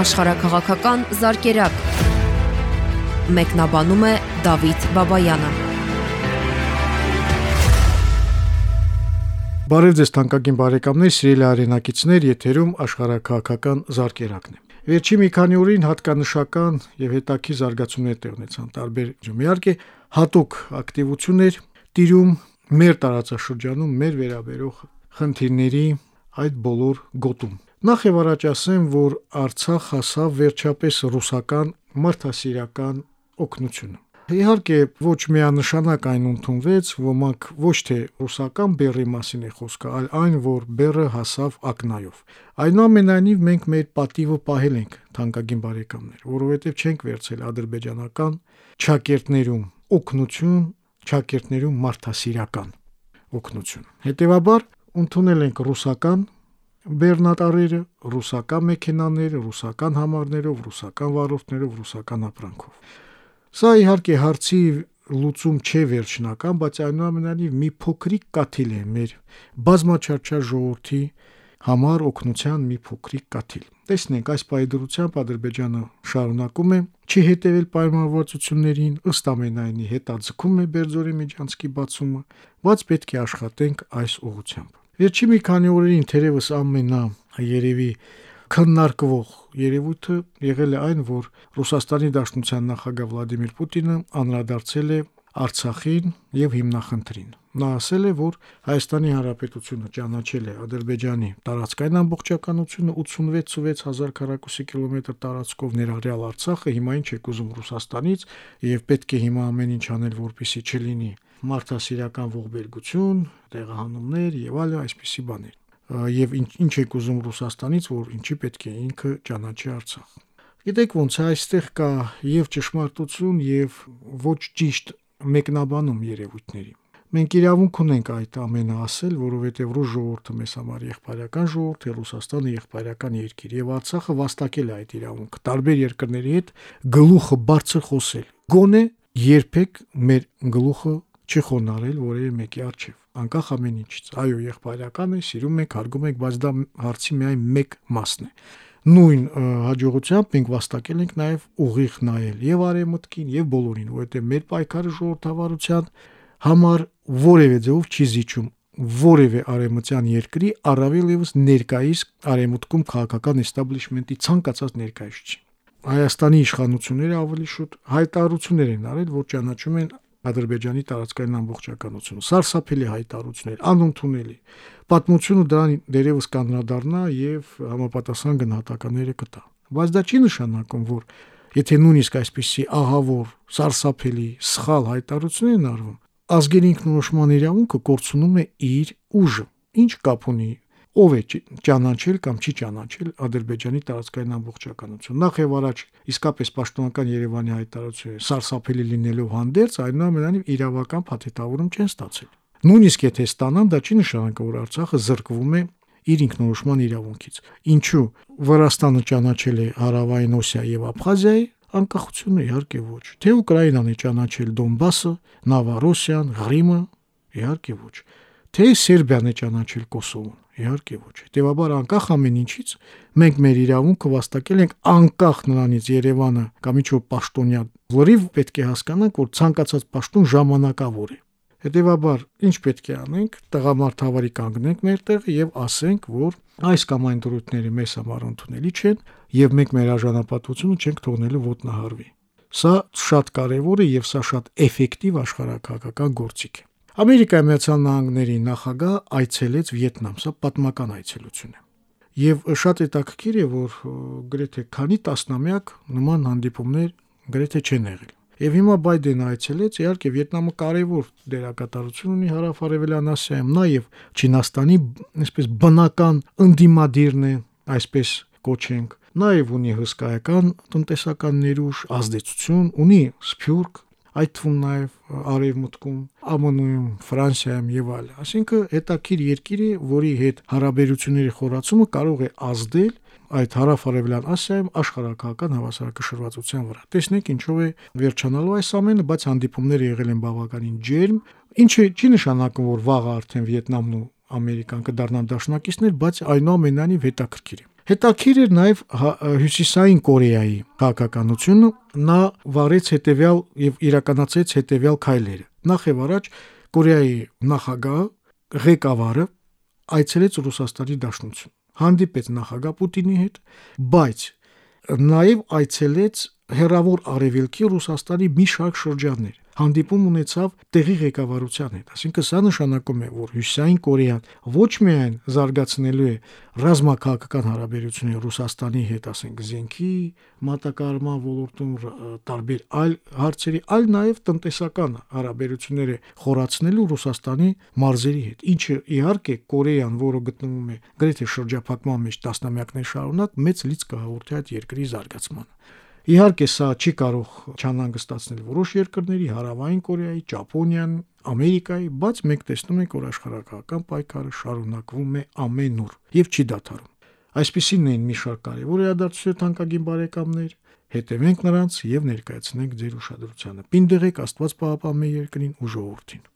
աշխարհակղական զարգերակ։ Մեկնաբանում է Դավիթ Բաբայանը։ Բարև ձեզ թանկագին բարեկամներ, սիրելի արենակիցներ, եթերում աշխարհակղական զարգերակն է։ Վերջի մի քանի օրին հատկանշական եւ հետաքի զարգացումներ տեղ ունեցան տարբեր ջում։ Իհարկե, հատուկ ակտիվություններ տիրում մեր տարածաշրջանում մեր վերաբերող խնդիրների այդ բոլոր գոտում։ Նախ եւ առաջ ասեմ, որ Արցախ հասավ վերջապես ռուսական մարդասիրական օգնությունը։ Իհարկե ոչ միանշանակ այն ընդունվեց, ոմանք ոչ թե ռուսական բեռի մասին է խոսքը, այլ այն, որ բեռը հասավ ակնայով։ Այնուամենայնիվ մենք մեր պատիվը պահել ենք, թանկագին բարեկամներ, որովհետև չենք վերցել ադրբեջանական ճակերտներում օգնություն, ճակերտներում մարդասիրական օգնություն։ Հետևաբար ընդունել ենք ռուսական բեռնատարերը, ռուսական մեքենաները, ռուսական համարներով, ռուսական վարորդներով, ռուսական ապրանքով։ Սա իհարկե հարցի լուծում չէ վերջնական, բայց այնուամենայնիվ մի փոքրիկ կաթիլ է մեր բազմաչարչար ժողովրդի համար օգնության մի փոքրիկ կաթիլ։ Տեսնենք այս պայդրությամբ Ադրբեջանը շարունակում է չհետևել պայմանավորվածություններին, ըստ ամենայնի հետաձգում է Բերձորի միջանցքի բացումը, բայց պետք է աշխատենք այս ուղղությամբ։ Վերջի մի քանի օրերին թերևս ամենա երևի քննարկվող երևույթը եղել է այն, որ Ռուսաստանի Դաշնության նախագահ Վլադիմիր Պուտինը անդրադարձել է Արցախին եւ հիմնախնդրին։ Նա ասել է, որ Հայաստանի Հանրապետությունը ճանաչել է Ադրբեջանի տարածքային ամբողջականությունը 86000 քառակուսի կիլոմետր տարածքով ներառյալ Արցախը, հիմա ինչ է կուզում Ռուսաստանից եւ պետք է հիմա ամեն ինչ անել, որպեսի չլինի մարդասիրական ողբերգություն, տեղահանումներ եւ այլ այսպիսի բաներ։ Եվ ինչ, ինչ է կուզում Ռուսաստանից, որ ինչի պետք է ինքը ճանաչի Արցախ։ Գիտեք ոնց է այստեղ կա եւ ճշմարտություն եւ ոչ ճիշտ մեկնաբանում երևույթների։ Մենք իրավունք ունենք այդ ամենը ասել, որովհետև ռուս ժողովուրդը մեզ համար եղբայրական ժողովուրդ է, Ռուսաստանը եղբայրական երկիր եւ Արցախը վաստակել է այդ իրավունքը։ Տարբեր երկրների հետ գլուխը բարձր խոսել։ Գոնե երբեք մեր գլուխը չխոնարել որևէ մեկի արչև անկախ ամեն ինչից այո եղբայրական է սիրում եք հարգում եք բայց դա հարցի միայն մեկ մասն է նույն հաջողությամբ մենք վաստակել ենք նաև ուղիղ նայել եւ արեմուտքին եւ բոլորին որովհետեւ մեր պայքարը ժողովրդավարության համար որևէ ձեւով չի զիջում որևէ արեմտյան երկրի առավել եւս ներկայիս արեմուտքում քաղաքական էստաբլիշմենտի ցանկացած ներկայացուցիչ Հայաստանի իշխանությունները ավելի շուտ հայտարարություններ են արել, որ ճանաչում են Ադրբեջանի տարածքային ամբողջականությունը։ Սարսափելի հայտարարություններ, անընդունելի։ Պատմությունը դրան դերևս կանդրադառնա եւ համապատասխան գնահատականները կտա։ Բայց դա չի նշանակում, որ եթե նույնիսկ այսպիսի ահավոր, սարսափելի, սխալ հայտարարություններ են արվում, ազգերի ինքնորոշման իրավունքը կորցնում է իր ուժը։ Ինչ կապ ունի ով է ճանաչել կամ չի ճանաչել Ադրբեջանի տարածքային ամբողջականություն։ Նախ եւ առաջ իսկապես պաշտոնական Երևանի հայտարարությունը սարսափելի լինելով հանդերձ, այնուամենայնիվ իրավական փաթեթավորում չեն ստացել։ Նույնիսկ եթե ստանան, դա չի նշանակում, որ Արցախը զրկվում է իր ինքնորոշման իրավունքից։ Ինչու Վրաստանը ճանաչել է Հարավային Օսիա եւ Աբխազիայի անկախությունը իհարկե ոչ։ Թե Ուկրաինան է ճանաչել Դոնբասը, Նավարոսիան, Ղրիմը, իհարկե ոչ։ Թե Սերբիան է ճանաչել Կոսովոն, Իհարկե ոչ։ Հետևաբար անկախ ամեն ինչից մենք մեր իրավունքը վաստակել ենք անկախ նրանից Երևանը կամ ինչ որ պաշտոնյա լրիվ պետք է հասկանանք, որ ցանկացած պաշտոն ժամանակավոր է։ Հետևաբար ինչ պետք է անենք, տղամարդավարի կանգնենք մեր տեղը եւ ասենք, որ այս կամ այն դրույթները մեզ համար ընդունելի չեն եւ մենք մեր արժանապատվությունը չենք թողնելու ոտնահարվի։ Սա շատ կարևոր է եւ սա շատ էֆեկտիվ աշխարհակահաղական գործիք է։ Ամերիկայի Միացյալ Նահանգների նախագահ այցելեց Վիետնամ, սա պատմական այցելություն է։ Եվ շատ հետաքրքիր է, որ գրեթե քանի տասնամյակ նման հանդիպումներ գրեթե չեն եղել։ Եվ հիմա Բայդենը այցելեց, իհարկե Վիետնամը կարևոր դերակատարություն ունի հարավ-արևելյան Ասիայում, նաև Չինաստանի, այսպես բնական ընդդիմադիրն է, այսպես կոչենք, նաև ունի հսկայական տնտեսական ներուժ, ազդեցություն, ունի սփյուռք, այդ թվում նաև արևմուտքում, ԱՄՆ-ում, Ֆրանսիայում եւ այլ։ Այսինքն հետաքրիր երկիր է, որի հետ հարաբերությունների խորացումը կարող է ազդել այդ հարավ-արևելյան Ասիայում աշխարհակահական հավասարակշռվածության վրա։ Տեսնենք ինչով է վերջանալու այս ամենը, բայց հանդիպումները եղել են բավականին ջերմ, ինչը չի նշանակում, որ վաղը արդեն Վիետնամն ու Ամերիկան կդառնան դաշնակիցներ, բայց այնուամենայնիվ հետաքրքիր է։ Հետաքրիր էր նաև հյուսիսային Կորեայի քաղաքականությունը, նա վարեց հետևյալ եւ իրականացրեց հետևյալ քայլերը։ Նախ եւ առաջ Կորեայի նախագահ ղեկավարը այցելեց Ռուսաստանի Դաշնություն, հանդիպեց նախագահ Պուտինի հետ, բայց նաև այցելեց հերավոր արևելքի Ռուսաստանի մի շարք շրջաններ հանդիպում ունեցավ տեղի ղեկավարության հետ։ Այսինքն սա նշանակում է, որ Հյուսիսային Կորեան ոչ միայն զարգացնելու է ռազմաքաղաքական հարաբերությունները Ռուսաստանի հետ, ասենք, զենքի մատակարարման ոլորտում տարբեր այլ հարցերի, այլ նաև տնտեսական հարաբերությունները խորացնելու Ռուսաստանի մարզերի հետ։ Ինչը իհարկե Կորեան, որը գտնվում է գրեթե շրջափակման մեջ տասնամյակներ շարունակ, մեծ լիցք կհաղորդի այդ երկրի զարգացմանը։ Իհարկե սա չի կարող չանհանգստացնել որոշ երկրների, Հարավային Կորեայի, Ճապոնիան, Ամերիկայի, բայց մենք տեսնում ենք, որ աշխարհակական պայքարը շարունակվում է ամենուր եւ չի դադարում։ Այսպիսին են մի շարք կարևոր իրադարձություններ թանկագին բարեկամներ, հետևենք նրանց եւ ներկայացնենք ձեր ուշադրությանը։ Պինդեղեք Աստված պահապան մեր երկրին ու ժողովրդին։